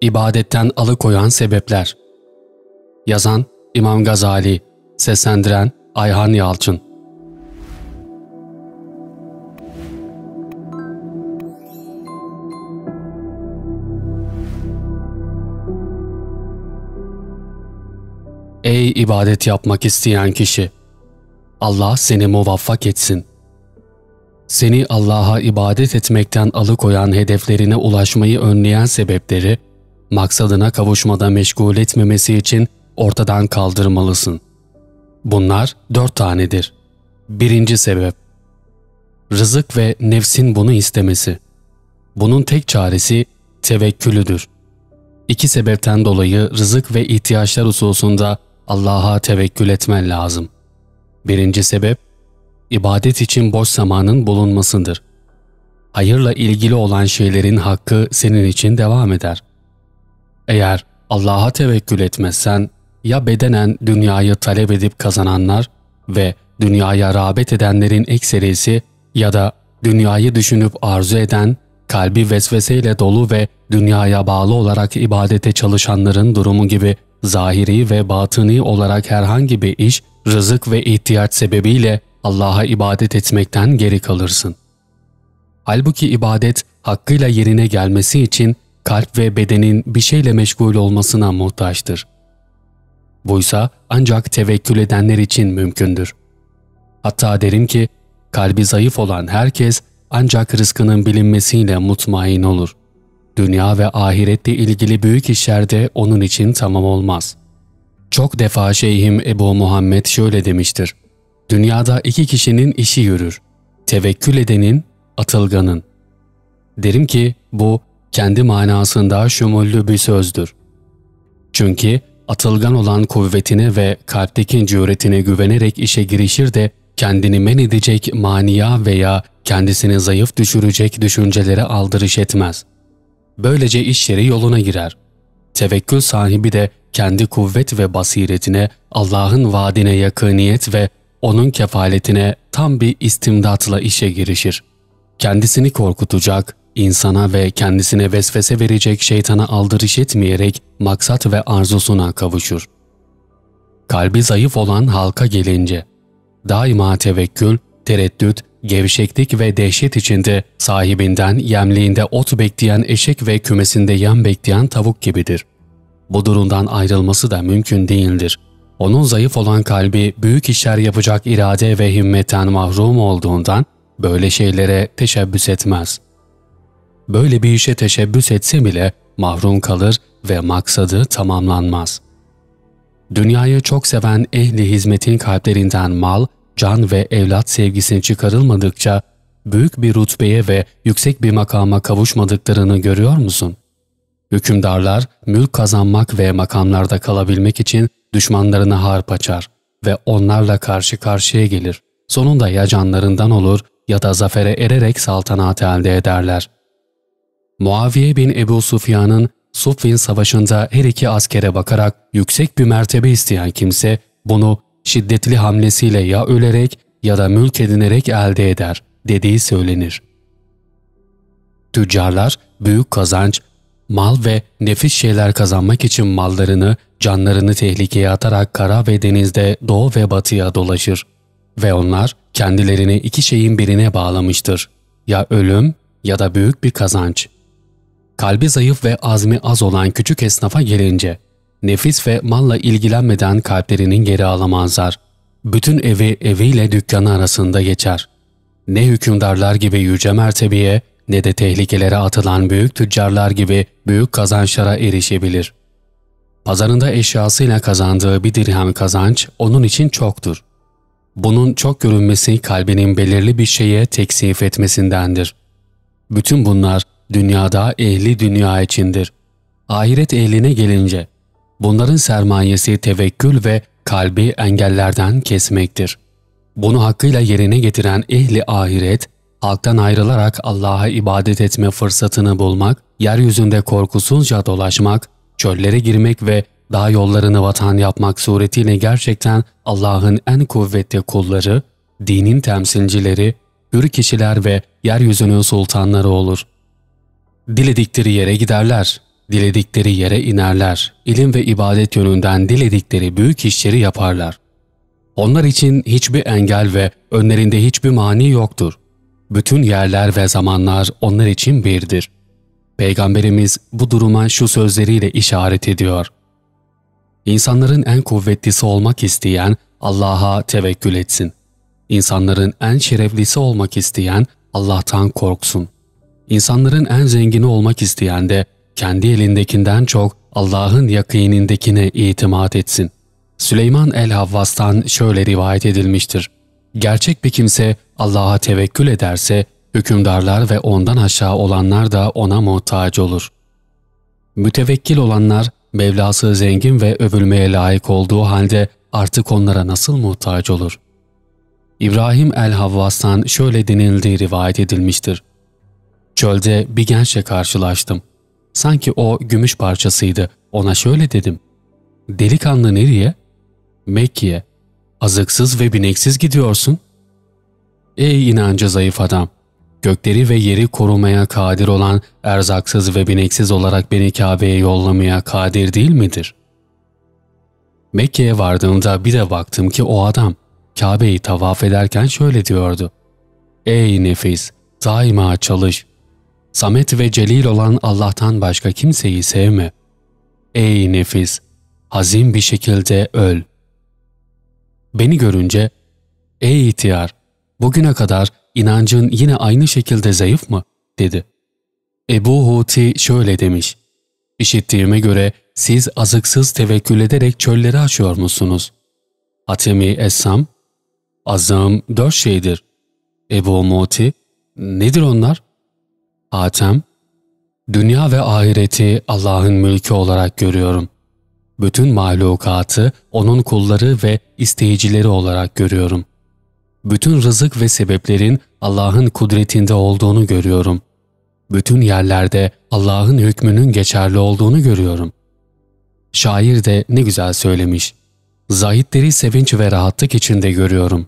İbadetten alıkoyan sebepler. Yazan İmam Gazali, seslendiren Ayhan Yalçın. Ey ibadet yapmak isteyen kişi! Allah seni muvaffak etsin. Seni Allah'a ibadet etmekten alıkoyan hedeflerine ulaşmayı önleyen sebepleri, maksadına kavuşmada meşgul etmemesi için ortadan kaldırmalısın. Bunlar dört tanedir. Birinci sebep, rızık ve nefsin bunu istemesi. Bunun tek çaresi tevekkülüdür. İki sebepten dolayı rızık ve ihtiyaçlar hususunda Allah'a tevekkül etmen lazım. Birinci sebep, ibadet için boş zamanın bulunmasıdır. Hayırla ilgili olan şeylerin hakkı senin için devam eder. Eğer Allah'a tevekkül etmezsen, ya bedenen dünyayı talep edip kazananlar ve dünyaya rağbet edenlerin ekserisi ya da dünyayı düşünüp arzu eden, kalbi vesveseyle dolu ve dünyaya bağlı olarak ibadete çalışanların durumu gibi zahiri ve batıni olarak herhangi bir iş, rızık ve ihtiyaç sebebiyle Allah'a ibadet etmekten geri kalırsın. Halbuki ibadet hakkıyla yerine gelmesi için kalp ve bedenin bir şeyle meşgul olmasına muhtaçtır. Buysa ancak tevekkül edenler için mümkündür. Hatta derim ki, kalbi zayıf olan herkes ancak rızkının bilinmesiyle mutmain olur. Dünya ve ahirette ilgili büyük işlerde onun için tamam olmaz. Çok defa Şeyhim Ebu Muhammed şöyle demiştir. Dünyada iki kişinin işi yürür. Tevekkül edenin, atılganın. Derim ki bu kendi manasında şumullü bir sözdür. Çünkü atılgan olan kuvvetine ve kalpteki cüretine güvenerek işe girişir de kendini men edecek mania veya kendisini zayıf düşürecek düşüncelere aldırış etmez. Böylece iş yeri yoluna girer. Tevekkül sahibi de kendi kuvvet ve basiretine, Allah'ın vaadine yakıniyet ve onun kefaletine tam bir istimdatla işe girişir. Kendisini korkutacak, insana ve kendisine vesvese verecek şeytana aldırış etmeyerek maksat ve arzusuna kavuşur. Kalbi zayıf olan halka gelince, daima tevekkül, tereddüt, gevşeklik ve dehşet içinde sahibinden yemliğinde ot bekleyen eşek ve kümesinde yem bekleyen tavuk gibidir. Bu durumdan ayrılması da mümkün değildir. Onun zayıf olan kalbi büyük işler yapacak irade ve himmetten mahrum olduğundan böyle şeylere teşebbüs etmez. Böyle bir işe teşebbüs etse bile mahrum kalır ve maksadı tamamlanmaz. Dünyayı çok seven ehli hizmetin kalplerinden mal, can ve evlat sevgisini çıkarılmadıkça büyük bir rutbeye ve yüksek bir makama kavuşmadıklarını görüyor musun? Hükümdarlar mülk kazanmak ve makamlarda kalabilmek için düşmanlarına harp açar ve onlarla karşı karşıya gelir. Sonunda ya canlarından olur ya da zafere ererek saltanat elde ederler. Muaviye bin Ebu Sufyan'ın Suffin Savaşı'nda her iki askere bakarak yüksek bir mertebe isteyen kimse bunu şiddetli hamlesiyle ya ölerek ya da mülk edinerek elde eder dediği söylenir. Tüccarlar büyük kazanç, mal ve nefis şeyler kazanmak için mallarını, canlarını tehlikeye atarak kara ve denizde doğu ve batıya dolaşır. Ve onlar kendilerini iki şeyin birine bağlamıştır. Ya ölüm ya da büyük bir kazanç. Kalbi zayıf ve azmi az olan küçük esnafa gelince, nefis ve malla ilgilenmeden kalplerinin geri alamazlar. Bütün evi eviyle dükkanı arasında geçer. Ne hükümdarlar gibi yüce mertebeye ne de tehlikelere atılan büyük tüccarlar gibi büyük kazançlara erişebilir. Pazarında eşyasıyla kazandığı bir dirhem kazanç onun için çoktur. Bunun çok görünmesi kalbinin belirli bir şeye teksif etmesindendir. Bütün bunlar dünyada ehli dünya içindir. Ahiret ehline gelince bunların sermayesi tevekkül ve kalbi engellerden kesmektir. Bunu hakkıyla yerine getiren ehli ahiret, halktan ayrılarak Allah'a ibadet etme fırsatını bulmak, yeryüzünde korkusuzca dolaşmak, çöllere girmek ve dağ yollarını vatan yapmak suretiyle gerçekten Allah'ın en kuvvetli kulları, dinin temsilcileri, hür kişiler ve yeryüzünün sultanları olur. Diledikleri yere giderler. diledikleri yere inerler, ilim ve ibadet yönünden diledikleri büyük işleri yaparlar. Onlar için hiçbir engel ve önlerinde hiçbir mani yoktur. Bütün yerler ve zamanlar onlar için birdir. Peygamberimiz bu duruma şu sözleriyle işaret ediyor. İnsanların en kuvvetlisi olmak isteyen Allah'a tevekkül etsin. İnsanların en şereflisi olmak isteyen Allah'tan korksun. İnsanların en zengini olmak isteyen de kendi elindekinden çok Allah'ın yakinindekine itimat etsin. Süleyman el-Havvas'tan şöyle rivayet edilmiştir. Gerçek bir kimse Allah'a tevekkül ederse, hükümdarlar ve ondan aşağı olanlar da ona muhtaç olur. Mütevekkil olanlar, Mevlası zengin ve övülmeye layık olduğu halde artık onlara nasıl muhtaç olur? İbrahim el-Havvas'tan şöyle denildiği rivayet edilmiştir. Çölde bir gençle karşılaştım. Sanki o gümüş parçasıydı. Ona şöyle dedim. Delikanlı nereye? Mekke'ye. Azıksız ve bineksiz gidiyorsun. Ey inancı zayıf adam! Gökleri ve yeri korumaya kadir olan erzaksız ve bineksiz olarak beni Kabe'ye yollamaya kadir değil midir? Mekke'ye vardığımda bir de baktım ki o adam Kabe'yi tavaf ederken şöyle diyordu. Ey nefis! Daima çalış. Samet ve celil olan Allah'tan başka kimseyi sevme. Ey nefis! Hazin bir şekilde öl. Beni görünce, ''Ey ihtiyar, bugüne kadar inancın yine aynı şekilde zayıf mı?'' dedi. Ebu Huti şöyle demiş, ''İşittiğime göre siz azıksız tevekkül ederek çölleri aşıyor musunuz?'' Hatemi Essam, ''Azam dört şeydir.'' Ebu Muti, ''Nedir onlar?'' Hatem, ''Dünya ve ahireti Allah'ın mülkü olarak görüyorum bütün mahlukatı onun kulları ve isteyicileri olarak görüyorum. Bütün rızık ve sebeplerin Allah'ın kudretinde olduğunu görüyorum. Bütün yerlerde Allah'ın hükmünün geçerli olduğunu görüyorum. Şair de ne güzel söylemiş. Zahitleri sevinç ve rahatlık içinde görüyorum.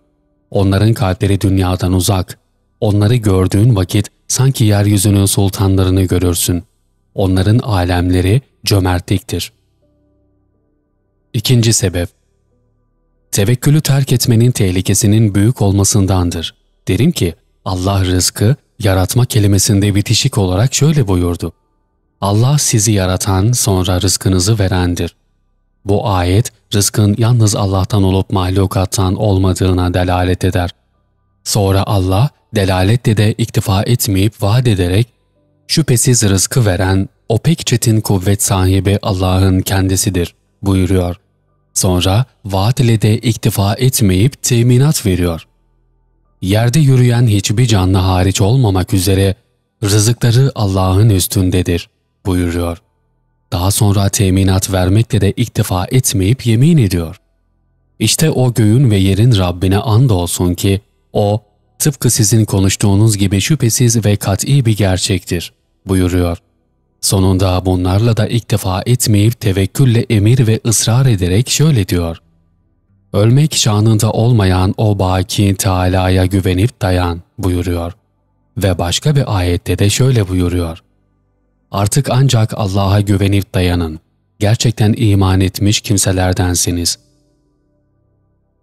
Onların kalpleri dünyadan uzak. Onları gördüğün vakit sanki yeryüzünün sultanlarını görürsün. Onların alemleri cömertliktir.'' İkinci sebep Tevekkülü terk etmenin tehlikesinin büyük olmasındandır. Derim ki Allah rızkı yaratma kelimesinde bitişik olarak şöyle buyurdu. Allah sizi yaratan sonra rızkınızı verendir. Bu ayet rızkın yalnız Allah'tan olup mahlukattan olmadığına delalet eder. Sonra Allah delaletle de iktifa etmeyip vaat ederek şüphesiz rızkı veren o pek çetin kuvvet sahibi Allah'ın kendisidir buyuruyor. Sonra vaat ile de iktifa etmeyip teminat veriyor. Yerde yürüyen hiçbir canlı hariç olmamak üzere rızıkları Allah'ın üstündedir buyuruyor. Daha sonra teminat vermekle de iktifa etmeyip yemin ediyor. İşte o göğün ve yerin Rabbine and olsun ki o tıpkı sizin konuştuğunuz gibi şüphesiz ve kat'i bir gerçektir buyuruyor. Sonunda bunlarla da iktifa etmeyip tevekkülle emir ve ısrar ederek şöyle diyor. Ölmek şanında olmayan o baki Teala'ya güvenip dayan buyuruyor. Ve başka bir ayette de şöyle buyuruyor. Artık ancak Allah'a güvenip dayanın. Gerçekten iman etmiş kimselerdensiniz.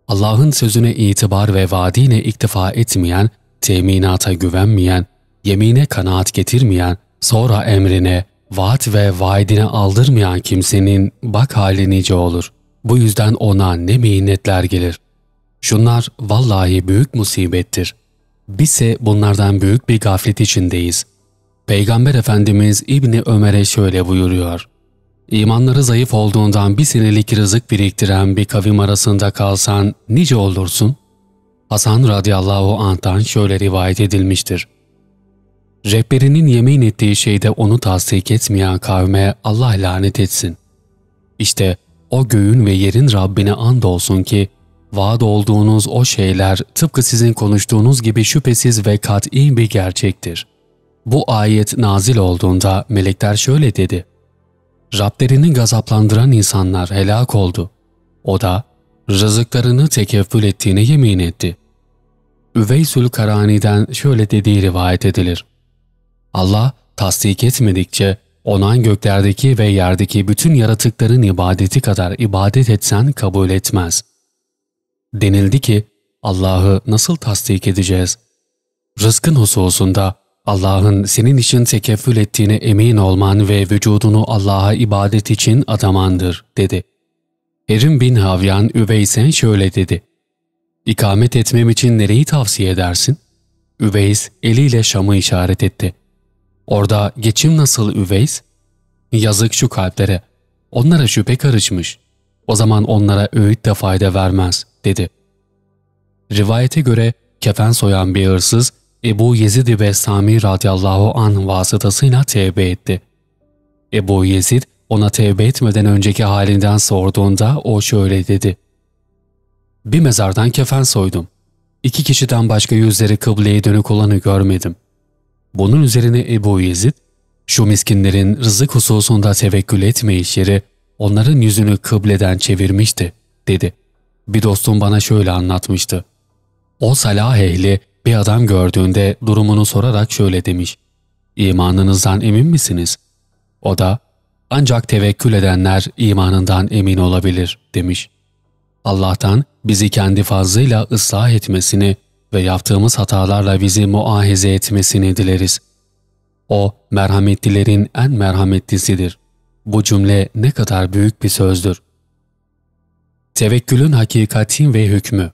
Allah'ın sözüne itibar ve vaadine iktifa etmeyen, teminata güvenmeyen, yemine kanaat getirmeyen, Sonra emrine, vaat ve vaidine aldırmayan kimsenin bak hali nice olur. Bu yüzden ona ne minnetler gelir. Şunlar vallahi büyük musibettir. Bizse bunlardan büyük bir gaflet içindeyiz. Peygamber Efendimiz İbni Ömer'e şöyle buyuruyor. İmanları zayıf olduğundan bir senelik rızık biriktiren bir kavim arasında kalsan nice olursun? Hasan radıyallahu anh'tan şöyle rivayet edilmiştir. Rehberinin yemin ettiği şeyde onu tasdik etmeyen kavme Allah lanet etsin. İşte o göğün ve yerin Rabbine and olsun ki, vaat olduğunuz o şeyler tıpkı sizin konuştuğunuz gibi şüphesiz ve kat'i bir gerçektir. Bu ayet nazil olduğunda melekler şöyle dedi. Rablerini gazaplandıran insanlar helak oldu. O da rızıklarını tekeffül ettiğine yemin etti. Üveysül Karani'den şöyle dediği rivayet edilir. Allah tasdik etmedikçe ona göklerdeki ve yerdeki bütün yaratıkların ibadeti kadar ibadet etsen kabul etmez. Denildi ki, Allah'ı nasıl tasdik edeceğiz? Rızkın hususunda Allah'ın senin için tekeffül ettiğine emin olman ve vücudunu Allah'a ibadet için adamandır, dedi. Erim bin Havyan Üveys'e şöyle dedi. İkamet etmem için nereyi tavsiye edersin? Üveys eliyle Şam'ı işaret etti. Orada geçim nasıl Üveys? Yazık şu kalplere. Onlara şüphe karışmış. O zaman onlara öğüt de fayda vermez, dedi. Rivayete göre kefen soyan bir hırsız Ebu Yezid ve Sami radıyallahu an vasıtasıyla tevbe etti. Ebu Yezid ona tevbe etmeden önceki halinden sorduğunda o şöyle dedi. Bir mezardan kefen soydum. İki kişiden başka yüzleri kıbleye dönük olanı görmedim. Bunun üzerine Ebu Yezid, şu miskinlerin rızık hususunda tevekkül etmeyişleri onların yüzünü kıbleden çevirmişti, dedi. Bir dostum bana şöyle anlatmıştı. O salah ehli bir adam gördüğünde durumunu sorarak şöyle demiş. İmanınızdan emin misiniz? O da ancak tevekkül edenler imanından emin olabilir demiş. Allah'tan bizi kendi fazlıyla ıslah etmesini ve yaptığımız hatalarla bizi muahize etmesini dileriz. O merhametlilerin en merhametlisidir. Bu cümle ne kadar büyük bir sözdür. Tevekkülün hakikati ve hükmü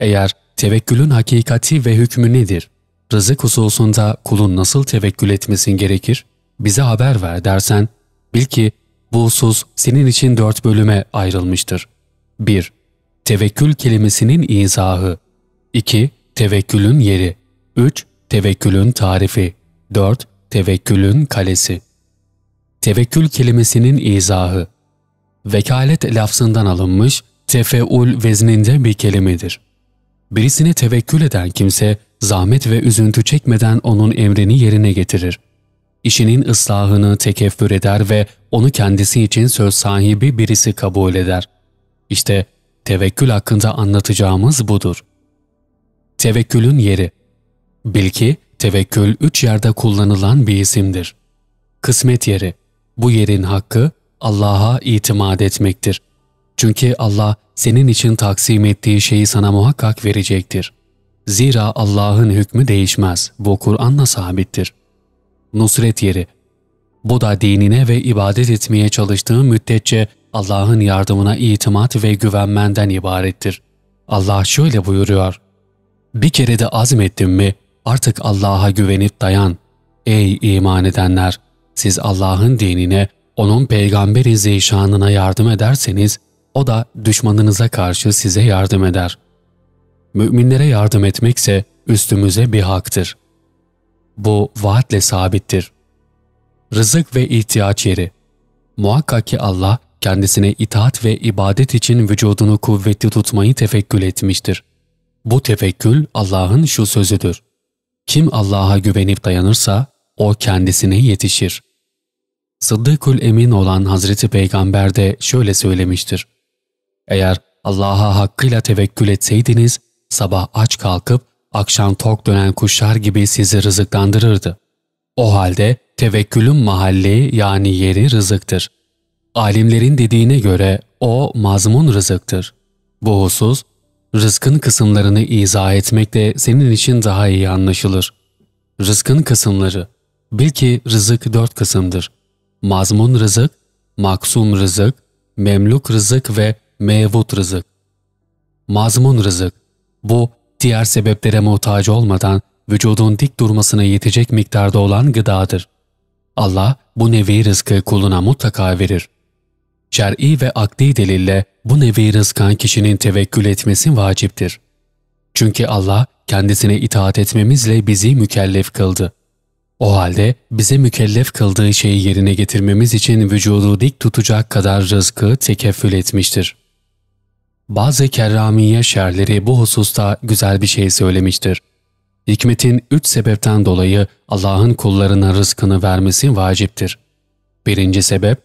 Eğer Tevekkülün hakikati ve hükmü nedir? Rızık hususunda kulun nasıl tevekkül etmesin gerekir? Bize haber ver dersen, bil ki bu husus senin için dört bölüme ayrılmıştır. 1. Tevekkül kelimesinin izahı 2. Tevekkülün yeri 3. Tevekkülün tarifi 4. Tevekkülün kalesi Tevekkül kelimesinin izahı Vekalet lafzından alınmış, tefeul vezninde bir kelimedir. Birisine tevekkül eden kimse zahmet ve üzüntü çekmeden onun emrini yerine getirir. İşinin ıslahını tekeffür eder ve onu kendisi için söz sahibi birisi kabul eder. İşte tevekkül hakkında anlatacağımız budur. Tevekkülün yeri Bil ki tevekkül üç yerde kullanılan bir isimdir. Kısmet yeri Bu yerin hakkı Allah'a itimat etmektir. Çünkü Allah senin için taksim ettiği şeyi sana muhakkak verecektir. Zira Allah'ın hükmü değişmez. Bu Kur'an'la sabittir. Nusret yeri Bu da dinine ve ibadet etmeye çalıştığın müddetçe Allah'ın yardımına itimat ve güvenmenden ibarettir. Allah şöyle buyuruyor. Bir kere de azmettin mi artık Allah'a güvenip dayan. Ey iman edenler! Siz Allah'ın dinine, O'nun peygamberi zeyşanına yardım ederseniz, o da düşmanınıza karşı size yardım eder. Müminlere yardım etmekse üstümüze bir haktır. Bu vaatle sabittir. Rızık ve ihtiyaç yeri Muhakkak ki Allah kendisine itaat ve ibadet için vücudunu kuvvetli tutmayı tefekkül etmiştir. Bu tefekkül Allah'ın şu sözüdür. Kim Allah'a güvenip dayanırsa o kendisine yetişir. Sıddıkül Emin olan Hazreti Peygamber de şöyle söylemiştir. Eğer Allah'a hakkıyla tevekkül etseydiniz, sabah aç kalkıp akşam tok dönen kuşlar gibi sizi rızıklandırırdı. O halde tevekkülün mahalli yani yeri rızıktır. Alimlerin dediğine göre o mazmun rızıktır. Bu husus, rızkın kısımlarını izah etmekte senin için daha iyi anlaşılır. Rızkın kısımları, bil ki rızık dört kısımdır. Mazmun rızık, maksum rızık, memluk rızık ve mevut rızık. Mazmun rızık, bu diğer sebeplere muhtaç olmadan vücudun dik durmasına yetecek miktarda olan gıdadır. Allah bu nevi rızkı kuluna mutlaka verir. Şer'i ve akli delille bu nevi rızkan kişinin tevekkül etmesi vaciptir. Çünkü Allah kendisine itaat etmemizle bizi mükellef kıldı. O halde bize mükellef kıldığı şeyi yerine getirmemiz için vücudu dik tutacak kadar rızkı tekeffül etmiştir. Bazı kerramiye şerleri bu hususta güzel bir şey söylemiştir. Hikmetin üç sebepten dolayı Allah'ın kullarına rızkını vermesi vaciptir. Birinci sebep,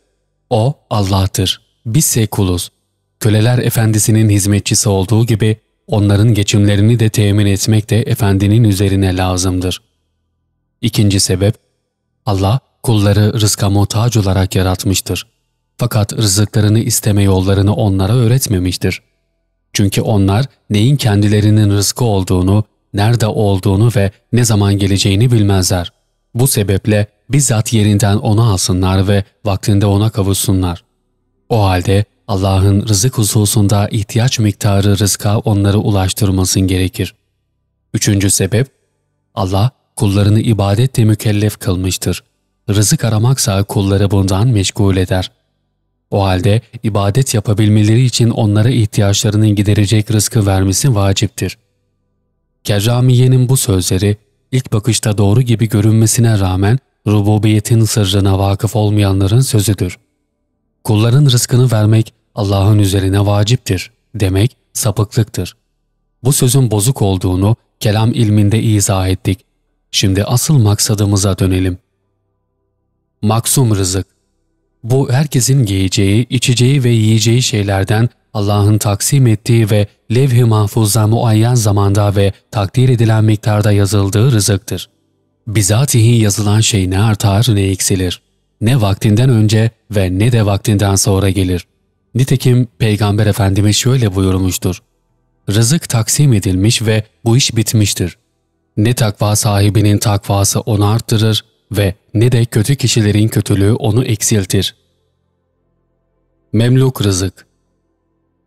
O Allah'tır. Bizse kuluz. Köleler efendisinin hizmetçisi olduğu gibi onların geçimlerini de temin etmek de efendinin üzerine lazımdır. İkinci sebep, Allah kulları rızka muhtaç olarak yaratmıştır. Fakat rızıklarını isteme yollarını onlara öğretmemiştir. Çünkü onlar neyin kendilerinin rızkı olduğunu, nerede olduğunu ve ne zaman geleceğini bilmezler. Bu sebeple bizzat yerinden onu alsınlar ve vaktinde ona kavuşsunlar. O halde Allah'ın rızık hususunda ihtiyaç miktarı rızka onları ulaştırmasın gerekir. Üçüncü sebep, Allah kullarını ibadetle mükellef kılmıştır. Rızık aramaksa kulları bundan meşgul eder. O halde ibadet yapabilmeleri için onlara ihtiyaçlarını giderecek rızkı vermesi vaciptir. Kerramiye'nin bu sözleri ilk bakışta doğru gibi görünmesine rağmen rububiyetin sırrına vakıf olmayanların sözüdür. Kulların rızkını vermek Allah'ın üzerine vaciptir demek sapıklıktır. Bu sözün bozuk olduğunu kelam ilminde izah ettik. Şimdi asıl maksadımıza dönelim. Maksum rızık Bu herkesin giyeceği, içeceği ve yiyeceği şeylerden Allah'ın taksim ettiği ve levh-i mahfuzda muayyen zamanda ve takdir edilen miktarda yazıldığı rızıktır. Bizatihi yazılan şey ne artar ne eksilir. Ne vaktinden önce ve ne de vaktinden sonra gelir. Nitekim Peygamber Efendimiz şöyle buyurmuştur. Rızık taksim edilmiş ve bu iş bitmiştir. Ne takva sahibinin takvası onu arttırır ve ne de kötü kişilerin kötülüğü onu eksiltir. Memluk rızık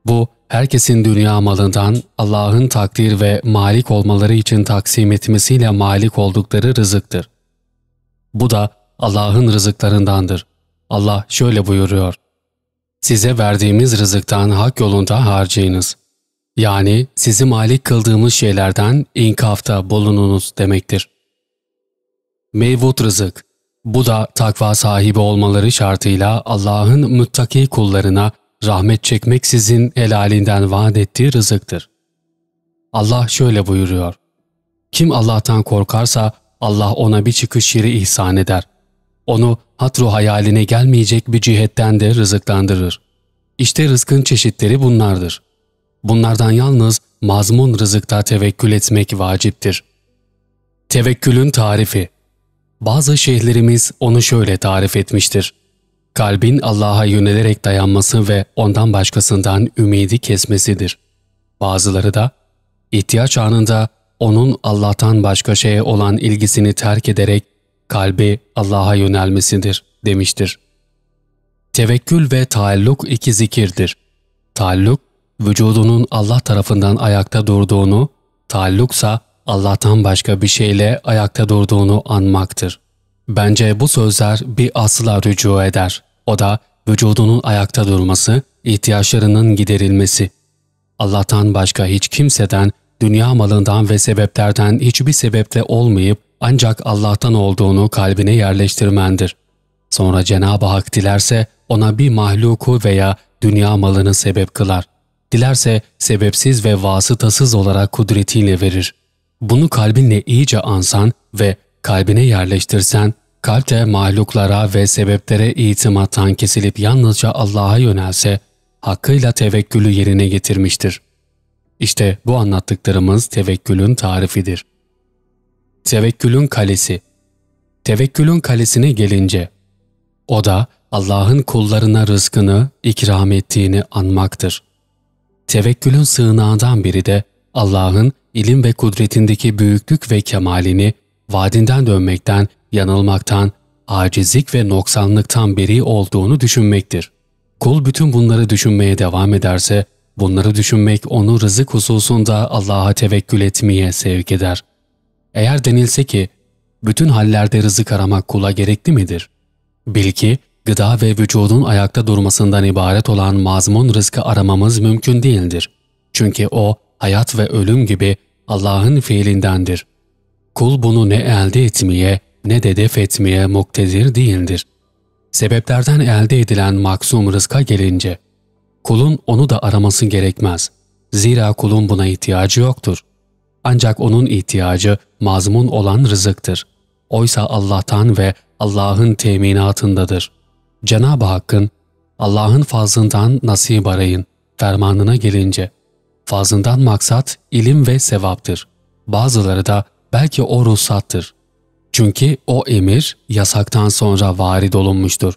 Bu, herkesin dünya malından Allah'ın takdir ve malik olmaları için taksim etmesiyle malik oldukları rızıktır. Bu da Allah'ın rızıklarındandır. Allah şöyle buyuruyor. Size verdiğimiz rızıktan hak yolunda harcayınız. Yani sizi malik kıldığımız şeylerden inkafta bulununuz demektir. Mevut rızık. Bu da takva sahibi olmaları şartıyla Allah'ın müttaki kullarına rahmet çekmeksizin helalinden vaat ettiği rızıktır. Allah şöyle buyuruyor. Kim Allah'tan korkarsa Allah ona bir çıkış yeri ihsan eder. Onu hatru hayaline gelmeyecek bir cihetten de rızıklandırır. İşte rızkın çeşitleri bunlardır. Bunlardan yalnız mazmun rızıkta tevekkül etmek vaciptir. Tevekkülün tarifi Bazı şeyhlerimiz onu şöyle tarif etmiştir. Kalbin Allah'a yönelerek dayanması ve ondan başkasından ümidi kesmesidir. Bazıları da ihtiyaç anında onun Allah'tan başka şeye olan ilgisini terk ederek kalbi Allah'a yönelmesidir demiştir. Tevekkül ve taalluk iki zikirdir. Taalluk, vücudunun Allah tarafından ayakta durduğunu, taalluksa Allah'tan başka bir şeyle ayakta durduğunu anmaktır. Bence bu sözler bir asla rücu eder. O da vücudunun ayakta durması, ihtiyaçlarının giderilmesi. Allah'tan başka hiç kimseden, dünya malından ve sebeplerden hiçbir sebeple olmayıp ancak Allah'tan olduğunu kalbine yerleştirmendir. Sonra Cenab-ı Hak dilerse ona bir mahluku veya dünya malını sebep kılar. Dilerse sebepsiz ve vasıtasız olarak kudretiyle verir. Bunu kalbinle iyice ansan ve kalbine yerleştirsen, kalpte mahluklara ve sebeplere itimattan kesilip yalnızca Allah'a yönelse, hakkıyla tevekkülü yerine getirmiştir. İşte bu anlattıklarımız tevekkülün tarifidir. Tevekkülün kalesi Tevekkülün kalesine gelince, o da Allah'ın kullarına rızkını ikram ettiğini anmaktır. Tevekkülün sığınağından biri de Allah'ın ilim ve kudretindeki büyüklük ve kemalini vaadinden dönmekten, yanılmaktan, acizlik ve noksanlıktan beri olduğunu düşünmektir. Kul bütün bunları düşünmeye devam ederse, bunları düşünmek onu rızık hususunda Allah'a tevekkül etmeye sevk eder. Eğer denilse ki, bütün hallerde rızık aramak kula gerekli midir? Bil ki, gıda ve vücudun ayakta durmasından ibaret olan mazmun rızkı aramamız mümkün değildir. Çünkü o, hayat ve ölüm gibi Allah'ın fiilindendir. Kul bunu ne elde etmeye ne de def etmeye muktedir değildir. Sebeplerden elde edilen maksum rızka gelince, kulun onu da araması gerekmez. Zira kulun buna ihtiyacı yoktur. Ancak onun ihtiyacı mazmun olan rızıktır. Oysa Allah'tan ve Allah'ın teminatındadır. Cenab-ı Hakk'ın Allah'ın fazlından nasip arayın fermanına gelince, fazlından maksat ilim ve sevaptır. Bazıları da belki o ruhsattır. Çünkü o emir yasaktan sonra varid olunmuştur.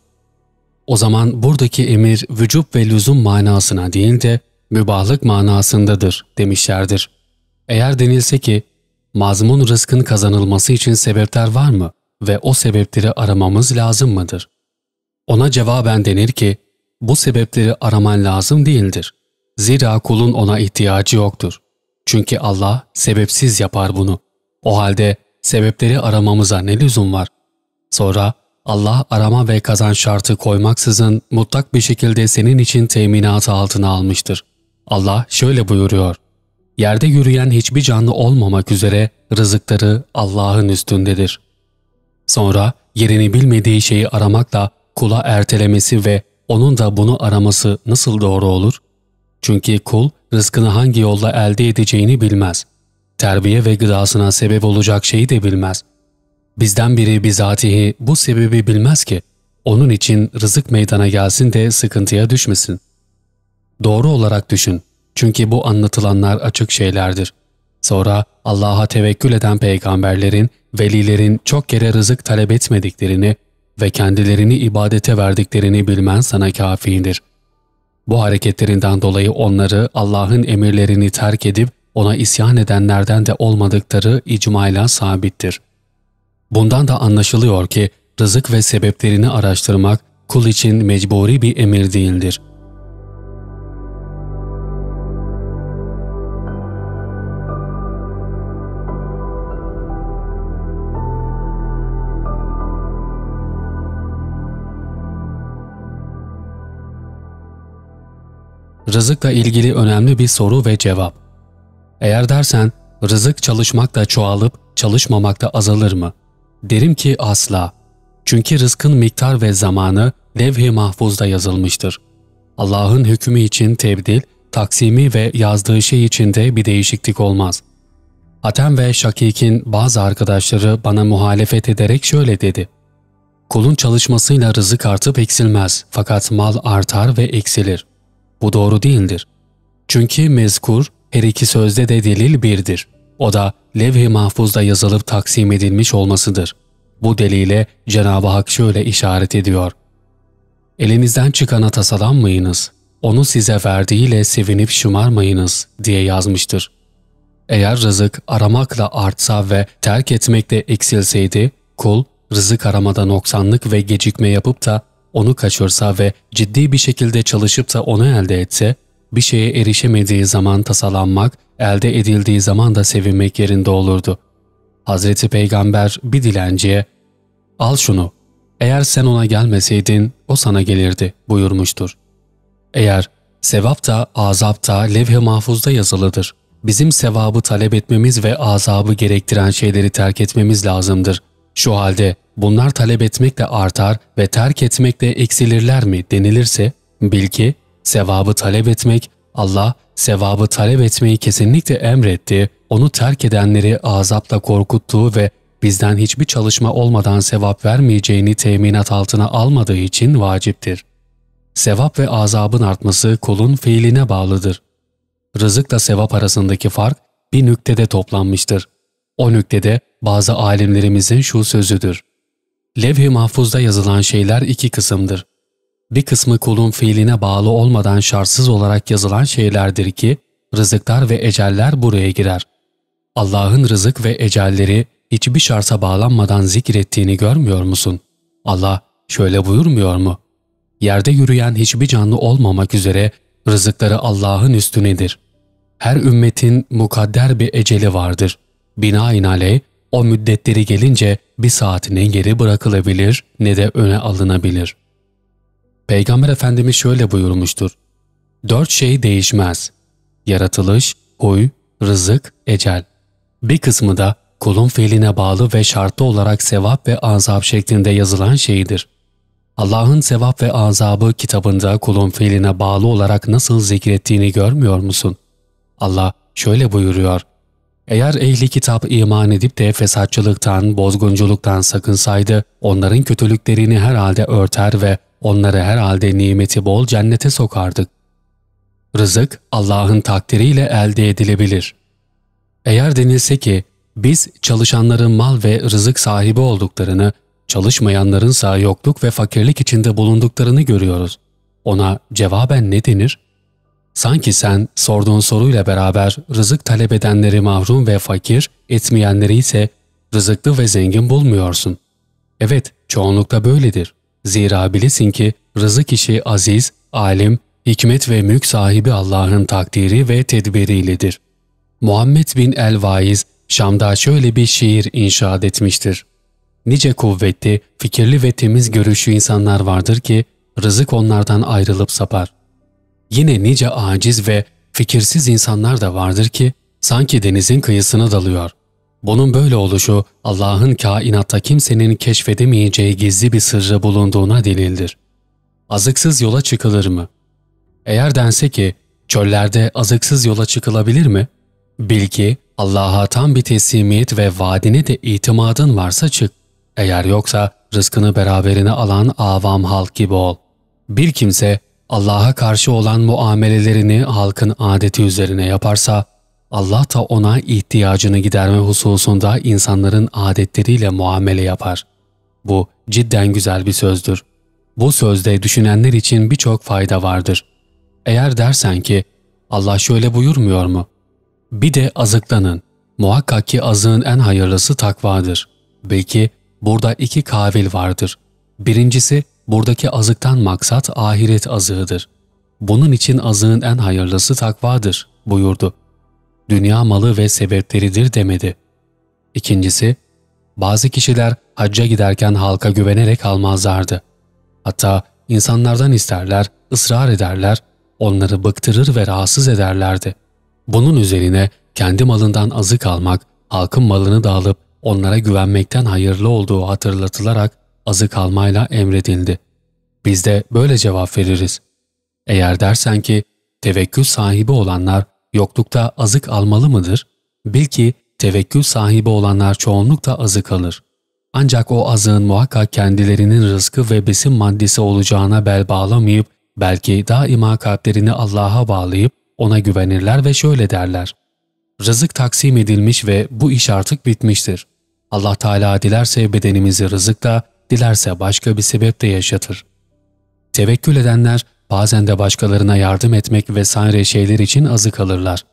O zaman buradaki emir vücub ve lüzum manasına değil de mübahlık manasındadır demişlerdir. Eğer denilse ki mazmun rızkın kazanılması için sebepler var mı ve o sebepleri aramamız lazım mıdır? Ona cevaben denir ki bu sebepleri araman lazım değildir. Zira kulun ona ihtiyacı yoktur. Çünkü Allah sebepsiz yapar bunu. O halde sebepleri aramamıza ne lüzum var? Sonra Allah arama ve kazan şartı koymaksızın mutlak bir şekilde senin için teminatı altına almıştır. Allah şöyle buyuruyor. Yerde yürüyen hiçbir canlı olmamak üzere rızıkları Allah'ın üstündedir. Sonra yerini bilmediği şeyi aramakla kula ertelemesi ve onun da bunu araması nasıl doğru olur? Çünkü kul rızkını hangi yolla elde edeceğini bilmez. Terbiye ve gıdasına sebep olacak şeyi de bilmez. Bizden biri bizatihi bu sebebi bilmez ki, onun için rızık meydana gelsin de sıkıntıya düşmesin. Doğru olarak düşün. Çünkü bu anlatılanlar açık şeylerdir. Sonra Allah'a tevekkül eden peygamberlerin, velilerin çok kere rızık talep etmediklerini ve kendilerini ibadete verdiklerini bilmen sana kafidir. Bu hareketlerinden dolayı onları Allah'ın emirlerini terk edip ona isyan edenlerden de olmadıkları icmayla sabittir. Bundan da anlaşılıyor ki rızık ve sebeplerini araştırmak kul için mecburi bir emir değildir.'' Rızıkla ilgili önemli bir soru ve cevap. Eğer dersen, rızık çalışmakla çoğalıp çalışmamakta azalır mı? Derim ki asla. Çünkü rızkın miktar ve zamanı levh-i mahfuzda yazılmıştır. Allah'ın hükmü için tebdil, taksimi ve yazdığı şey içinde bir değişiklik olmaz. Hatem ve Şakik'in bazı arkadaşları bana muhalefet ederek şöyle dedi. Kulun çalışmasıyla rızık artıp eksilmez fakat mal artar ve eksilir. Bu doğru değildir. Çünkü mezkur her iki sözde de delil birdir. O da levh-i mahfuzda yazılıp taksim edilmiş olmasıdır. Bu delile Cenab-ı Hak şöyle işaret ediyor. Elinizden çıkana tasalanmayınız, onu size verdiğiyle sevinip şımarmayınız diye yazmıştır. Eğer rızık aramakla artsa ve terk etmekle eksilseydi, kul rızık aramada noksanlık ve gecikme yapıp da onu kaçırsa ve ciddi bir şekilde çalışıp da onu elde etse, bir şeye erişemediği zaman tasalanmak, elde edildiği zaman da sevinmek yerinde olurdu. Hazreti Peygamber bir dilenciye, ''Al şunu, eğer sen ona gelmeseydin o sana gelirdi.'' buyurmuştur. Eğer sevap da azap da levh-i mahfuzda yazılıdır. Bizim sevabı talep etmemiz ve azabı gerektiren şeyleri terk etmemiz lazımdır. Şu halde bunlar talep etmekle artar ve terk etmekle eksilirler mi denilirse, bil ki sevabı talep etmek, Allah sevabı talep etmeyi kesinlikle emretti, onu terk edenleri azapla korkuttuğu ve bizden hiçbir çalışma olmadan sevap vermeyeceğini teminat altına almadığı için vaciptir. Sevap ve azabın artması kulun fiiline bağlıdır. Rızıkla sevap arasındaki fark bir nüktede toplanmıştır. O nüktede bazı alimlerimizin şu sözüdür. Levh-i mahfuzda yazılan şeyler iki kısımdır. Bir kısmı kulun fiiline bağlı olmadan şartsız olarak yazılan şeylerdir ki, rızıklar ve eceller buraya girer. Allah'ın rızık ve ecelleri hiçbir şarta bağlanmadan zikrettiğini görmüyor musun? Allah şöyle buyurmuyor mu? Yerde yürüyen hiçbir canlı olmamak üzere rızıkları Allah'ın üstünedir. Her ümmetin mukadder bir eceli vardır. Binaenaleyh o müddetleri gelince bir saat ne geri bırakılabilir ne de öne alınabilir. Peygamber Efendimiz şöyle buyurmuştur. Dört şey değişmez. Yaratılış, huy, rızık, ecel. Bir kısmı da kulun fiiline bağlı ve şartlı olarak sevap ve azap şeklinde yazılan şeydir. Allah'ın sevap ve azabı kitabında kulun fiiline bağlı olarak nasıl zikrettiğini görmüyor musun? Allah şöyle buyuruyor. Eğer ehli kitap iman edip de fesatçılıktan, bozgunculuktan sakınsaydı, onların kötülüklerini herhalde örter ve onları herhalde nimeti bol cennete sokardık. Rızık Allah'ın takdiriyle elde edilebilir. Eğer denilse ki, biz çalışanların mal ve rızık sahibi olduklarını, çalışmayanlarınsa yokluk ve fakirlik içinde bulunduklarını görüyoruz. Ona cevaben ne denir? Sanki sen sorduğun soruyla beraber rızık talep edenleri mahrum ve fakir, etmeyenleri ise rızıklı ve zengin bulmuyorsun. Evet, çoğunlukta böyledir. Zira bilesin ki rızık işi aziz, alim, hikmet ve mülk sahibi Allah'ın takdiri ve tedbiriyledir. Muhammed bin el-Vaiz, Şam'da şöyle bir şiir inşaat etmiştir. Nice kuvvetli, fikirli ve temiz görüşlü insanlar vardır ki, rızık onlardan ayrılıp sapar. Yine nice aciz ve fikirsiz insanlar da vardır ki, sanki denizin kıyısına dalıyor. Bunun böyle oluşu Allah'ın kainatta kimsenin keşfedemeyeceği gizli bir sırrı bulunduğuna delildir. Azıksız yola çıkılır mı? Eğer dense ki çöllerde azıksız yola çıkılabilir mi? Bil ki Allah'a tam bir teslimiyet ve vaadine de itimadın varsa çık. Eğer yoksa rızkını beraberine alan avam halk gibi ol. Bir kimse Allah'a karşı olan muamelelerini halkın adeti üzerine yaparsa Allah da ona ihtiyacını giderme hususunda insanların adetleriyle muamele yapar. Bu cidden güzel bir sözdür. Bu sözde düşünenler için birçok fayda vardır. Eğer dersen ki Allah şöyle buyurmuyor mu? Bir de azıklanın. Muhakkak ki azığın en hayırlısı takvadır. Belki burada iki kavil vardır. Birincisi buradaki azıktan maksat ahiret azığıdır. Bunun için azığın en hayırlısı takvadır buyurdu dünya malı ve sebepleridir demedi. İkincisi, bazı kişiler hacca giderken halka güvenerek almazlardı. Hatta insanlardan isterler, ısrar ederler, onları bıktırır ve rahatsız ederlerdi. Bunun üzerine kendi malından azık almak, halkın malını da alıp onlara güvenmekten hayırlı olduğu hatırlatılarak azık almayla emredildi. Biz de böyle cevap veririz. Eğer dersen ki tevekkül sahibi olanlar yoklukta azık almalı mıdır? Bil ki tevekkül sahibi olanlar çoğunlukla azık alır. Ancak o azığın muhakkak kendilerinin rızkı ve besin maddesi olacağına bel bağlamayıp, belki daima kalplerini Allah'a bağlayıp ona güvenirler ve şöyle derler. Rızık taksim edilmiş ve bu iş artık bitmiştir. Allah Teala dilerse bedenimizi rızıkla, dilerse başka bir sebeple yaşatır. Tevekkül edenler Bazen de başkalarına yardım etmek vesaire şeyler için azık alırlar.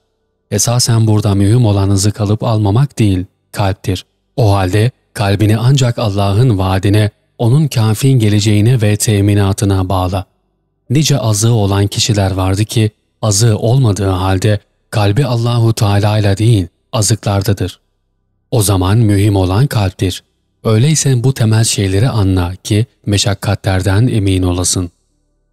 Esasen burada mühim olan azık alıp almamak değil, kalptir. O halde kalbini ancak Allah'ın vaadine, onun kafin geleceğine ve teminatına bağla. Nice azığı olan kişiler vardı ki, azığı olmadığı halde kalbi Allahu Teala ile değil, azıklardadır. O zaman mühim olan kalptir. Öyleyse bu temel şeyleri anla ki meşakkatlerden emin olasın.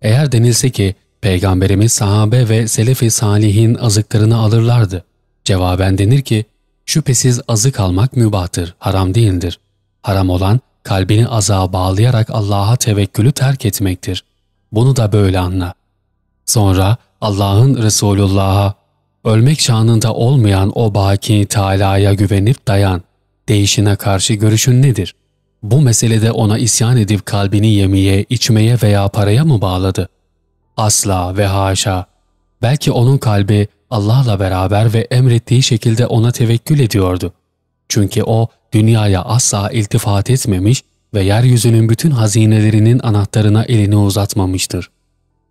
Eğer denilse ki Peygamberimiz sahabe ve selefi salihin azıklarını alırlardı. Cevaben denir ki şüphesiz azık almak mübahtır, haram değildir. Haram olan kalbini azağa bağlayarak Allah'a tevekkülü terk etmektir. Bunu da böyle anla. Sonra Allah'ın Resulullah'a ölmek şanında olmayan o baki Teala'ya güvenip dayan. Değişine karşı görüşün nedir?'' Bu meselede ona isyan edip kalbini yemeye, içmeye veya paraya mı bağladı? Asla ve haşa. Belki onun kalbi Allah'la beraber ve emrettiği şekilde ona tevekkül ediyordu. Çünkü o dünyaya asla iltifat etmemiş ve yeryüzünün bütün hazinelerinin anahtarına elini uzatmamıştır.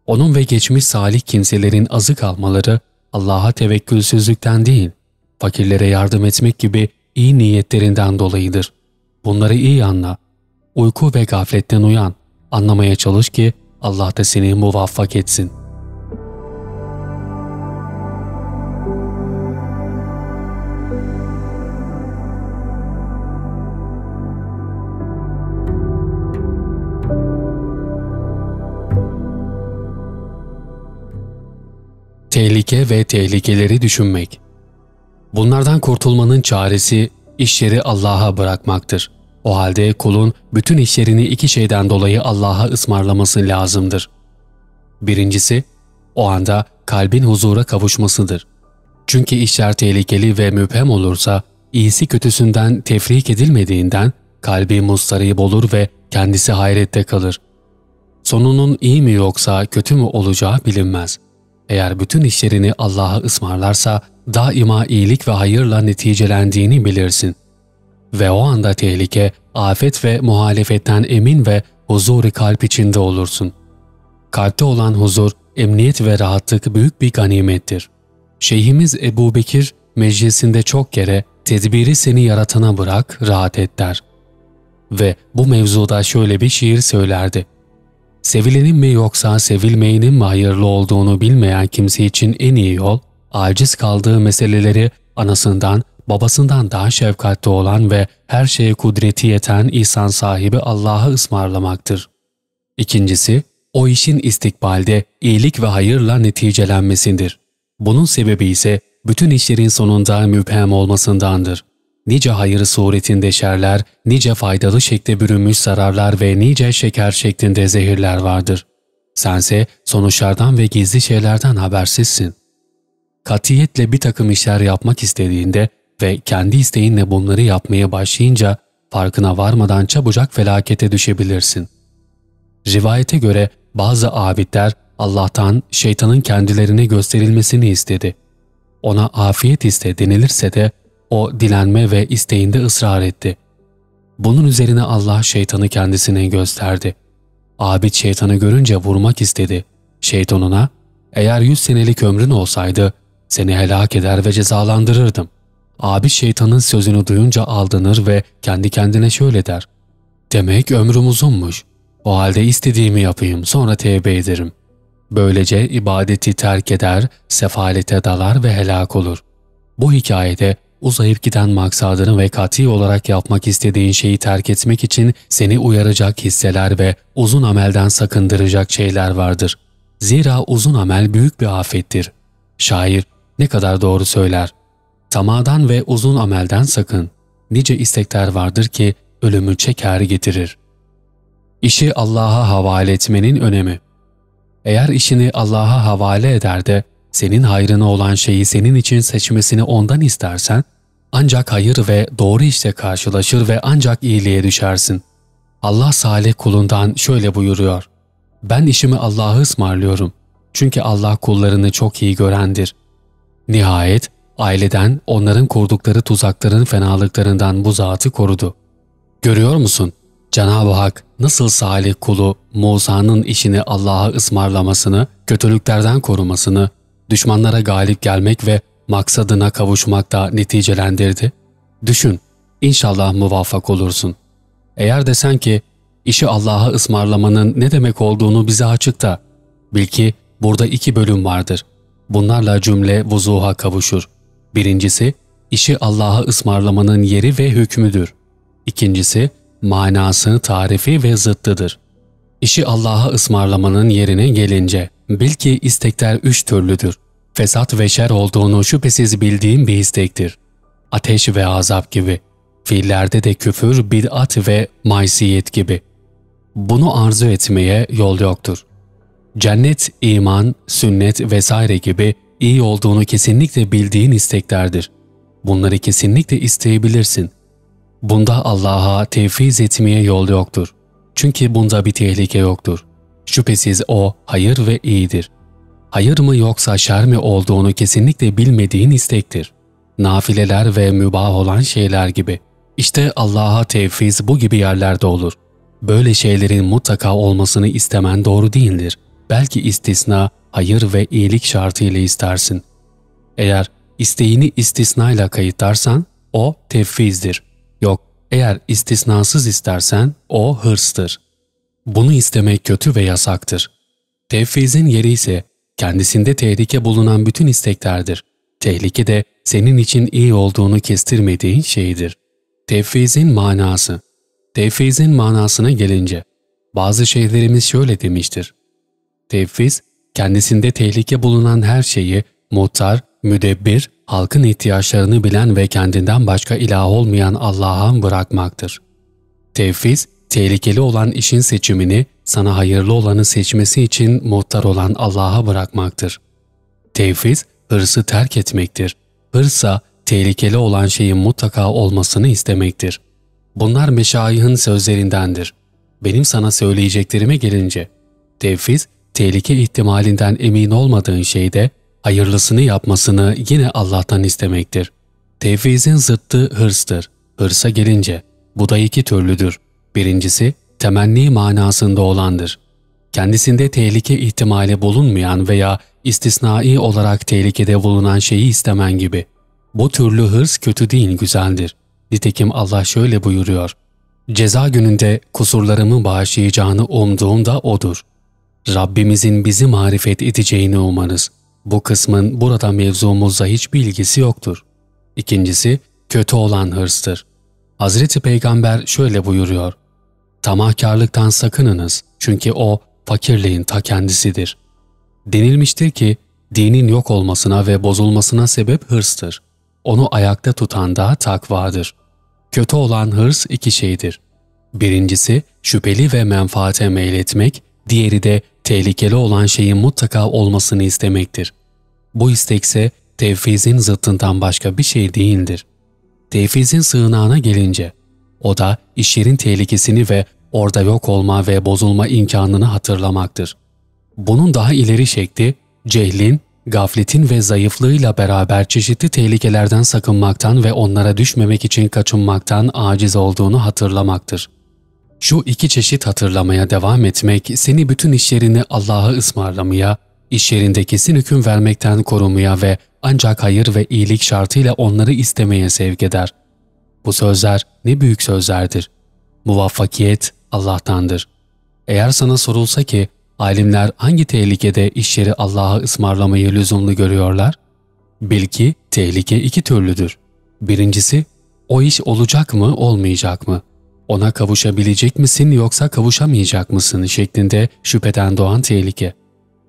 Onun ve geçmiş salih kimselerin azık almaları Allah'a tevekkülsüzlükten değil, fakirlere yardım etmek gibi iyi niyetlerinden dolayıdır.'' Bunları iyi anla. Uyku ve gafletten uyan. Anlamaya çalış ki Allah da seni muvaffak etsin. Tehlike ve tehlikeleri düşünmek. Bunlardan kurtulmanın çaresi işleri Allah'a bırakmaktır. O halde kulun bütün işlerini iki şeyden dolayı Allah'a ısmarlaması lazımdır. Birincisi, o anda kalbin huzura kavuşmasıdır. Çünkü işler tehlikeli ve müphem olursa, iyisi kötüsünden tefrik edilmediğinden kalbi mustarip olur ve kendisi hayrette kalır. Sonunun iyi mi yoksa kötü mü olacağı bilinmez. Eğer bütün işlerini Allah'a ısmarlarsa daima iyilik ve hayırla neticelendiğini bilirsin. Ve o anda tehlike, afet ve muhalefetten emin ve huzuri kalp içinde olursun. Kalpte olan huzur, emniyet ve rahatlık büyük bir ganimettir. Şeyhimiz Ebu Bekir meclisinde çok kere tedbiri seni yaratana bırak, rahat et der. Ve bu mevzuda şöyle bir şiir söylerdi. Sevilenin mi yoksa sevilmeyenin mi hayırlı olduğunu bilmeyen kimse için en iyi yol, aciz kaldığı meseleleri anasından, babasından daha şefkatli olan ve her şeye kudreti yeten ihsan sahibi Allah'a ısmarlamaktır. İkincisi, o işin istikbalde iyilik ve hayırla neticelenmesindir. Bunun sebebi ise bütün işlerin sonunda müphem olmasındandır. Nice hayır suretinde şerler, nice faydalı şekle bürünmüş zararlar ve nice şeker şeklinde zehirler vardır. Sense sonuçlardan ve gizli şeylerden habersizsin. Katiyetle bir takım işler yapmak istediğinde ve kendi isteğinle bunları yapmaya başlayınca farkına varmadan çabucak felakete düşebilirsin. Rivayete göre bazı abidler Allah'tan şeytanın kendilerine gösterilmesini istedi. Ona afiyet iste denilirse de o dilenme ve isteğinde ısrar etti. Bunun üzerine Allah şeytanı kendisine gösterdi. Abid şeytanı görünce vurmak istedi. Şeytan ona, eğer yüz senelik ömrün olsaydı seni helak eder ve cezalandırırdım. Abi şeytanın sözünü duyunca aldanır ve kendi kendine şöyle der. Demek ömrüm uzunmuş. O halde istediğimi yapayım sonra tevbe ederim. Böylece ibadeti terk eder, sefalete dalar ve helak olur. Bu hikayede uzayıp giden maksadını ve kati olarak yapmak istediğin şeyi terk etmek için seni uyaracak hisseler ve uzun amelden sakındıracak şeyler vardır. Zira uzun amel büyük bir afettir. Şair ne kadar doğru söyler. Tamadan ve uzun amelden sakın. Nice istekler vardır ki ölümü çeker getirir. İşi Allah'a havale etmenin önemi. Eğer işini Allah'a havale eder de senin hayrına olan şeyi senin için seçmesini ondan istersen, ancak hayır ve doğru işte karşılaşır ve ancak iyiliğe düşersin. Allah salih kulundan şöyle buyuruyor. Ben işimi Allah'a ısmarlıyorum. Çünkü Allah kullarını çok iyi görendir. Nihayet aileden onların kurdukları tuzakların fenalıklarından bu zatı korudu. Görüyor musun? Cenab-ı Hak nasıl salih kulu Musa'nın işini Allah'a ısmarlamasını, kötülüklerden korumasını, düşmanlara galip gelmek ve maksadına kavuşmakta neticelendirdi. Düşün, inşallah muvaffak olursun. Eğer desen ki, işi Allah'a ısmarlamanın ne demek olduğunu bize açıkta, bil ki burada iki bölüm vardır. Bunlarla cümle vuzuha kavuşur. Birincisi, işi Allah'a ısmarlamanın yeri ve hükmüdür. İkincisi, manası, tarifi ve zıttıdır. İşi Allah'a ısmarlamanın yerine gelince, bil ki istekler üç türlüdür. Fesat ve şer olduğunu şüphesiz bildiğim bir istektir. Ateş ve azap gibi. Fiillerde de küfür, bid'at ve maysiyet gibi. Bunu arzu etmeye yol yoktur. Cennet, iman, sünnet vesaire gibi iyi olduğunu kesinlikle bildiğin isteklerdir. Bunları kesinlikle isteyebilirsin. Bunda Allah'a tevfiz etmeye yol yoktur. Çünkü bunda bir tehlike yoktur. Şüphesiz O hayır ve iyidir. Hayır mı yoksa şer mi olduğunu kesinlikle bilmediğin istektir. Nafileler ve mübah olan şeyler gibi. İşte Allah'a tevfiz bu gibi yerlerde olur. Böyle şeylerin mutlaka olmasını istemen doğru değildir. Belki istisna, hayır ve iyilik şartıyla istersin. Eğer isteğini istisnayla kayıtlarsan o tevfizdir. Yok, eğer istisnasız istersen o hırstır. Bunu istemek kötü ve yasaktır. Tevfizin yeri ise kendisinde tehlike bulunan bütün isteklerdir. Tehlike de senin için iyi olduğunu kestirmediğin şeydir. Tevfizin manası Tevfizin manasına gelince, bazı şeyhlerimiz şöyle demiştir. Tevfiz, kendisinde tehlike bulunan her şeyi muhtar, müdebbir, halkın ihtiyaçlarını bilen ve kendinden başka ilah olmayan Allah'a bırakmaktır. Tevfiz, tehlikeli olan işin seçimini sana hayırlı olanı seçmesi için muhtar olan Allah'a bırakmaktır. Tevfiz, hırsı terk etmektir. Hırsa, tehlikeli olan şeyin mutlaka olmasını istemektir. Bunlar meşayihin sözlerindendir. Benim sana söyleyeceklerime gelince, tevfiz, tehlike ihtimalinden emin olmadığın şeyde hayırlısını yapmasını yine Allah'tan istemektir. Tevfizin zıttı hırstır. Hırsa gelince bu da iki türlüdür. Birincisi temenni manasında olandır. Kendisinde tehlike ihtimali bulunmayan veya istisnai olarak tehlikede bulunan şeyi istemen gibi. Bu türlü hırs kötü değil güzeldir. Nitekim Allah şöyle buyuruyor. Ceza gününde kusurlarımı bağışlayacağını umduğum da O'dur. Rabbimizin bizi marifet edeceğini umarız. Bu kısmın burada mevzumuzla hiçbir ilgisi yoktur. İkincisi, kötü olan hırstır. Hazreti Peygamber şöyle buyuruyor. Tamahkarlıktan sakınınız çünkü o fakirliğin ta kendisidir. Denilmiştir ki, dinin yok olmasına ve bozulmasına sebep hırstır. Onu ayakta tutan da takvadır. Kötü olan hırs iki şeydir. Birincisi şüpheli ve menfaate meyletmek, diğeri de tehlikeli olan şeyin mutlaka olmasını istemektir. Bu istekse tevfizin zıttından başka bir şey değildir. Tevfizin sığınağına gelince, o da iş yerin tehlikesini ve orada yok olma ve bozulma imkanını hatırlamaktır. Bunun daha ileri şekli, cehlin, gafletin ve zayıflığıyla beraber çeşitli tehlikelerden sakınmaktan ve onlara düşmemek için kaçınmaktan aciz olduğunu hatırlamaktır. Şu iki çeşit hatırlamaya devam etmek seni bütün işlerini Allah'a ısmarlamaya, iş yerinde kesin hüküm vermekten korumaya ve ancak hayır ve iyilik şartıyla onları istemeye sevk eder. Bu sözler ne büyük sözlerdir. Muvaffakiyet Allah'tandır. Eğer sana sorulsa ki alimler hangi tehlikede işleri Allah'a ısmarlamayı lüzumlu görüyorlar? Bil ki tehlike iki türlüdür. Birincisi, o iş olacak mı, olmayacak mı? Ona kavuşabilecek misin yoksa kavuşamayacak mısın şeklinde şüpheden doğan tehlike.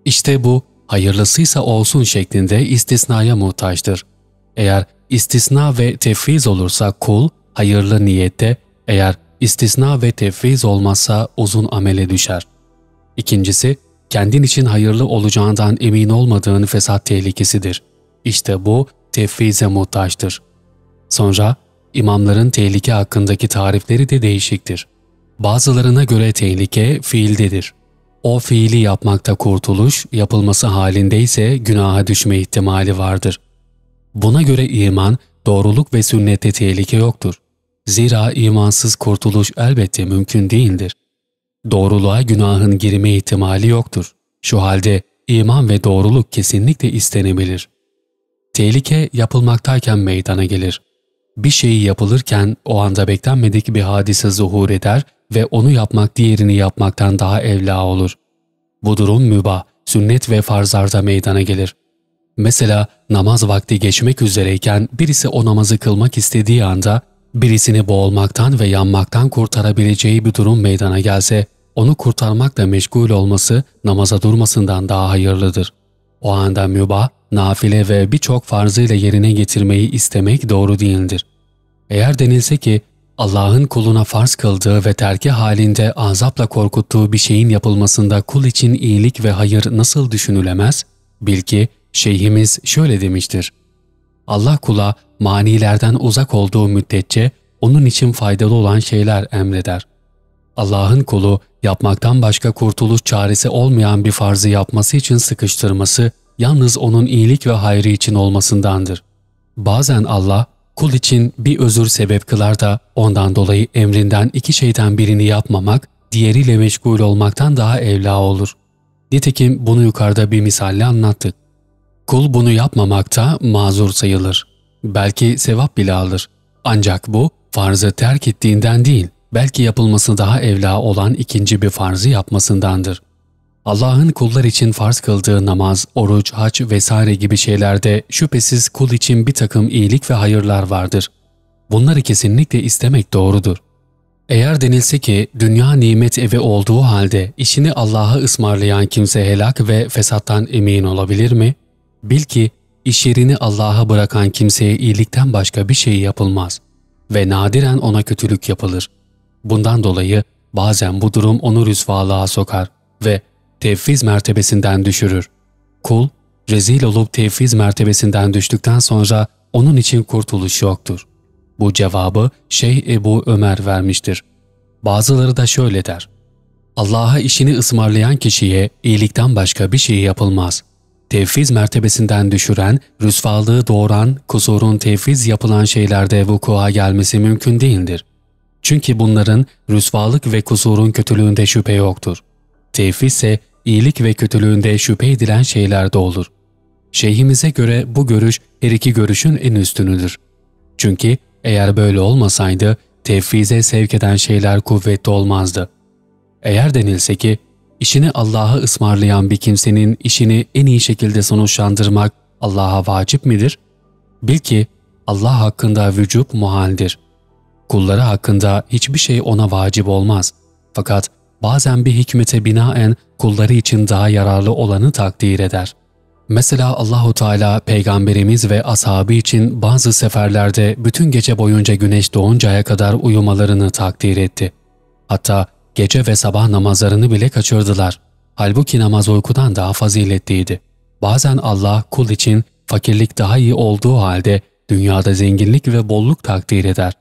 İşte bu hayırlısıysa olsun şeklinde istisnaya muhtaçtır. Eğer istisna ve tefviz olursa kul hayırlı niyette, eğer istisna ve tefviz olmazsa uzun amele düşer. İkincisi, kendin için hayırlı olacağından emin olmadığın fesat tehlikesidir. İşte bu tefvize muhtaçtır. Sonra imamların tehlike hakkındaki tarifleri de değişiktir. Bazılarına göre tehlike fiildedir. O fiili yapmakta kurtuluş, yapılması halinde ise günaha düşme ihtimali vardır. Buna göre iman, doğruluk ve sünnette tehlike yoktur. Zira imansız kurtuluş elbette mümkün değildir. Doğruluğa günahın girme ihtimali yoktur. Şu halde iman ve doğruluk kesinlikle istenebilir. Tehlike yapılmaktayken meydana gelir. Bir şeyi yapılırken o anda beklenmedik bir hadise zuhur eder ve onu yapmak diğerini yapmaktan daha evla olur. Bu durum mübah, sünnet ve farzlarda meydana gelir. Mesela namaz vakti geçmek üzereyken birisi o namazı kılmak istediği anda birisini boğulmaktan ve yanmaktan kurtarabileceği bir durum meydana gelse, onu kurtarmakla meşgul olması namaza durmasından daha hayırlıdır. O anda mübah, nafile ve birçok farzıyla yerine getirmeyi istemek doğru değildir. Eğer denilse ki Allah'ın kuluna farz kıldığı ve terki halinde azapla korkuttuğu bir şeyin yapılmasında kul için iyilik ve hayır nasıl düşünülemez? Bil ki şeyhimiz şöyle demiştir. Allah kula manilerden uzak olduğu müddetçe onun için faydalı olan şeyler emreder. Allah'ın kulu yapmaktan başka kurtuluş çaresi olmayan bir farzı yapması için sıkıştırması yalnız onun iyilik ve hayrı için olmasındandır. Bazen Allah kul için bir özür sebep kılar da ondan dolayı emrinden iki şeyden birini yapmamak, diğeriyle meşgul olmaktan daha evla olur. Nitekim bunu yukarıda bir misalle anlattık. Kul bunu yapmamakta mazur sayılır. Belki sevap bile alır. Ancak bu farzı terk ettiğinden değil, belki yapılması daha evla olan ikinci bir farzı yapmasındandır. Allah'ın kullar için farz kıldığı namaz, oruç, hac vesaire gibi şeylerde şüphesiz kul için bir takım iyilik ve hayırlar vardır. Bunları kesinlikle istemek doğrudur. Eğer denilse ki dünya nimet evi olduğu halde işini Allah'a ısmarlayan kimse helak ve fesattan emin olabilir mi? Bil ki iş yerini Allah'a bırakan kimseye iyilikten başka bir şey yapılmaz ve nadiren ona kötülük yapılır. Bundan dolayı bazen bu durum onu rüsvalığa sokar ve tevfiz mertebesinden düşürür. Kul, rezil olup tevfiz mertebesinden düştükten sonra onun için kurtuluş yoktur. Bu cevabı Şeyh Ebu Ömer vermiştir. Bazıları da şöyle der. Allah'a işini ısmarlayan kişiye iyilikten başka bir şey yapılmaz. Tevfiz mertebesinden düşüren, rüsvalığı doğuran, kusurun tevfiz yapılan şeylerde vukua gelmesi mümkün değildir. Çünkü bunların rüsvalık ve kusurun kötülüğünde şüphe yoktur. Tevfiz ise iyilik ve kötülüğünde şüphe edilen şeylerde olur. Şeyhimize göre bu görüş her iki görüşün en üstünüdür. Çünkü eğer böyle olmasaydı tevfize sevk eden şeyler kuvvetli olmazdı. Eğer denilse ki işini Allah'a ısmarlayan bir kimsenin işini en iyi şekilde sonuçlandırmak Allah'a vacip midir? Bil ki Allah hakkında vücub muhaldir. Kulları hakkında hiçbir şey ona vacip olmaz. Fakat bazen bir hikmete binaen kulları için daha yararlı olanı takdir eder. Mesela Allahu Teala peygamberimiz ve ashabı için bazı seferlerde bütün gece boyunca güneş doğuncaya kadar uyumalarını takdir etti. Hatta gece ve sabah namazlarını bile kaçırdılar. Halbuki namaz uykudan daha faziletliydi. Bazen Allah kul için fakirlik daha iyi olduğu halde dünyada zenginlik ve bolluk takdir eder.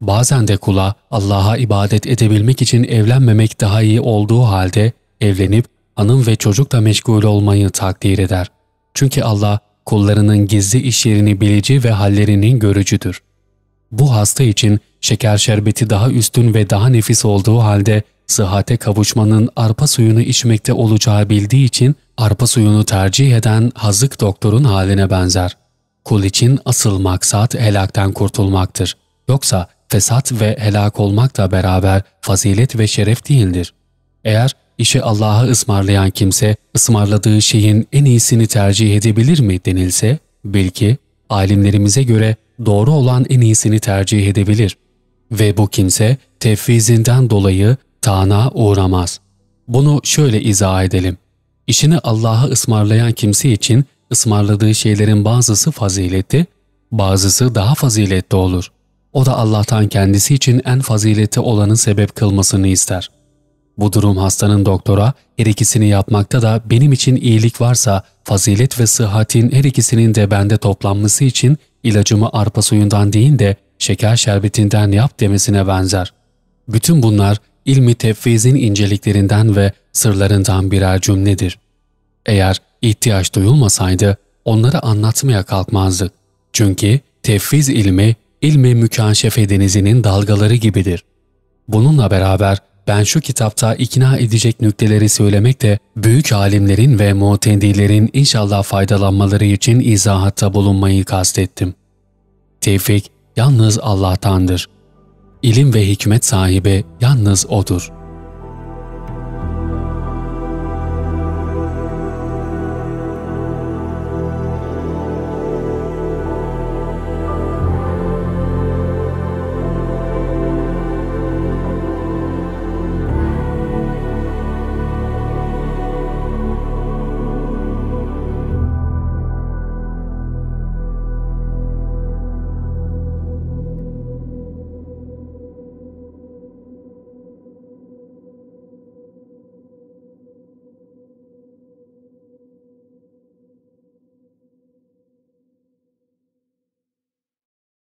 Bazen de kula Allah'a ibadet edebilmek için evlenmemek daha iyi olduğu halde evlenip hanım ve çocukla meşgul olmayı takdir eder. Çünkü Allah kullarının gizli iş yerini bilici ve hallerinin görücüdür. Bu hasta için şeker şerbeti daha üstün ve daha nefis olduğu halde sıhhate kavuşmanın arpa suyunu içmekte olacağı bildiği için arpa suyunu tercih eden hazık doktorun haline benzer. Kul için asıl maksat helakten kurtulmaktır. Yoksa fesat ve helak olmakla beraber fazilet ve şeref değildir. Eğer işi Allah'a ısmarlayan kimse ısmarladığı şeyin en iyisini tercih edebilir mi denilse, bil ki alimlerimize göre doğru olan en iyisini tercih edebilir. Ve bu kimse tefvizinden dolayı tana uğramaz. Bunu şöyle izah edelim. İşini Allah'a ısmarlayan kimse için ısmarladığı şeylerin bazısı faziletli, bazısı daha faziletli olur. O da Allah'tan kendisi için en fazileti olanı sebep kılmasını ister. Bu durum hastanın doktora her ikisini yapmakta da benim için iyilik varsa fazilet ve sıhhatin her ikisinin de bende toplanması için ilacımı arpa suyundan değil de şeker şerbetinden yap demesine benzer. Bütün bunlar ilmi tefvizin inceliklerinden ve sırlarından birer cümledir. Eğer ihtiyaç duyulmasaydı onları anlatmaya kalkmazdı. Çünkü tefviz ilmi ilmi mükaşefe denizinin dalgaları gibidir. Bununla beraber ben şu kitapta ikna edecek nükteleri söylemek de büyük alimlerin ve mutendilerin inşallah faydalanmaları için izahatta bulunmayı kastettim. Tevfik yalnız Allah'tandır. İlim ve hikmet sahibi yalnız O'dur.''